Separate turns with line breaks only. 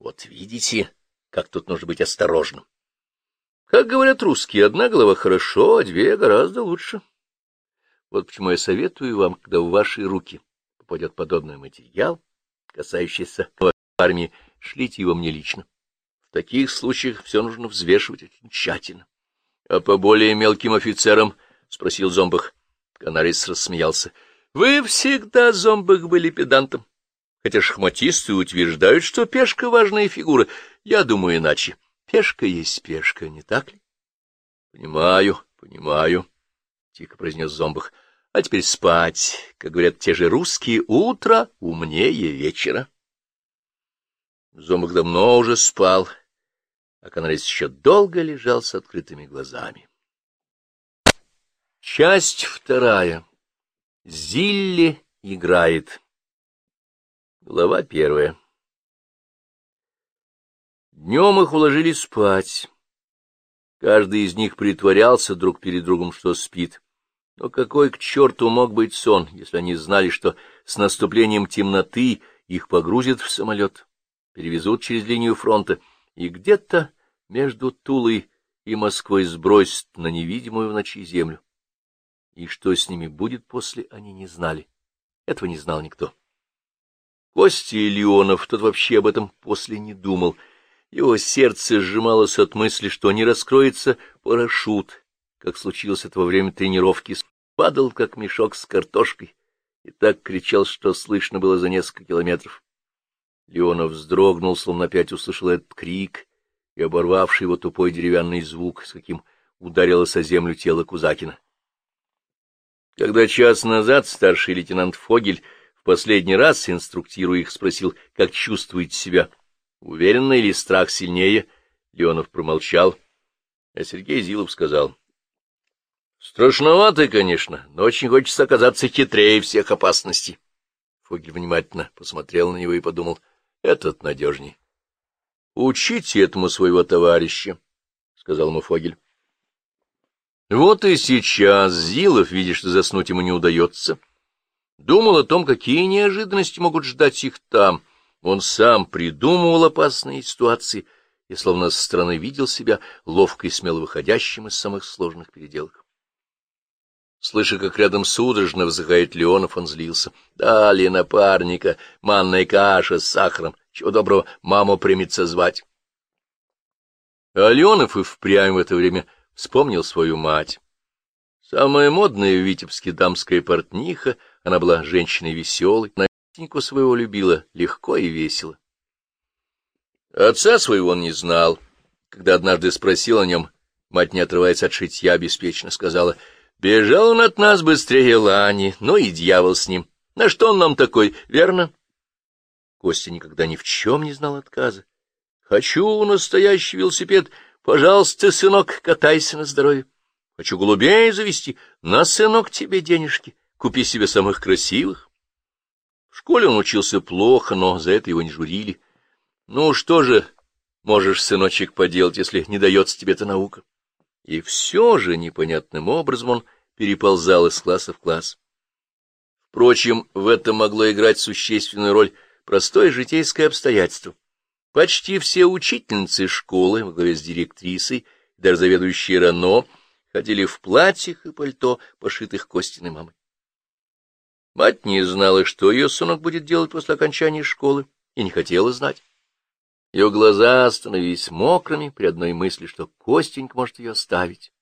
Вот видите, как тут нужно быть осторожным. Как говорят русские, одна голова хорошо, а две гораздо лучше. Вот почему я советую вам, когда в ваши руки попадет подобный материал, касающийся армии, шлите его мне лично. В таких случаях все нужно взвешивать очень тщательно. — А по более мелким офицерам? — спросил Зомбах. Канарис рассмеялся. — Вы всегда, Зомбах, были педантом. Хотя шахматисты утверждают, что пешка — важная фигура. Я думаю иначе. Пешка есть пешка, не так ли? — Понимаю, понимаю, — тихо произнес Зомбах. — А теперь спать. Как говорят те же русские, утро умнее вечера. Зомбах давно уже спал, а Канарис еще долго лежал с открытыми глазами. Часть вторая. Зилли играет. Глава первая. Днем их уложили спать. Каждый из них притворялся друг перед другом, что спит. Но какой к черту мог быть сон, если они знали, что с наступлением темноты их погрузят в самолет, перевезут через линию фронта и где-то между Тулой и Москвой сбросят на невидимую в ночи землю. И что с ними будет после, они не знали. Этого не знал никто. Костя Леонов, тот вообще об этом после не думал — его сердце сжималось от мысли, что не раскроется парашют, как случилось это во время тренировки, падал, как мешок с картошкой, и так кричал, что слышно было за несколько километров. Леонов вздрогнул, словно опять услышал этот крик, и оборвавший его тупой деревянный звук, с каким ударилось о землю тело Кузакина. Когда час назад старший лейтенант Фогель в последний раз, инструктируя их, спросил, как чувствует себя, Уверенно или страх сильнее, Леонов промолчал, а Сергей Зилов сказал. — Страшновато, конечно, но очень хочется оказаться хитрее всех опасностей. Фогель внимательно посмотрел на него и подумал, — этот надежней. — Учите этому своего товарища, — сказал ему Фогель. Вот и сейчас Зилов, что заснуть ему не удается, думал о том, какие неожиданности могут ждать их там — он сам придумывал опасные ситуации и словно со стороны видел себя ловко и смело выходящим из самых сложных переделок. Слыша, как рядом судорожно вздыхает Леонов, он злился. «Дали напарника, манная каша с сахаром. Чего доброго, маму примется звать». А Леонов и впрямь в это время вспомнил свою мать. Самая модная в Витебске дамская портниха, она была женщиной веселой, Настеньку своего любила легко и весело. Отца своего он не знал. Когда однажды спросил о нем, мать, не отрываясь от шитья, беспечно сказала, «Бежал он от нас быстрее Лани, ну и дьявол с ним. На что он нам такой, верно?» Костя никогда ни в чем не знал отказа. «Хочу настоящий велосипед. Пожалуйста, сынок, катайся на здоровье. Хочу голубей завести. На, сынок, тебе денежки. Купи себе самых красивых». В школе он учился плохо, но за это его не журили. Ну, что же можешь, сыночек, поделать, если не дается тебе эта наука? И все же непонятным образом он переползал из класса в класс. Впрочем, в этом могло играть существенную роль простое житейское обстоятельство. Почти все учительницы школы, во главе с директрисой, даже заведующие РАНО, ходили в платьях и пальто, пошитых Костиной мамой. Мать не знала, что ее сынок будет делать после окончания школы, и не хотела знать. Ее глаза становились мокрыми при одной мысли, что Костенька может ее оставить.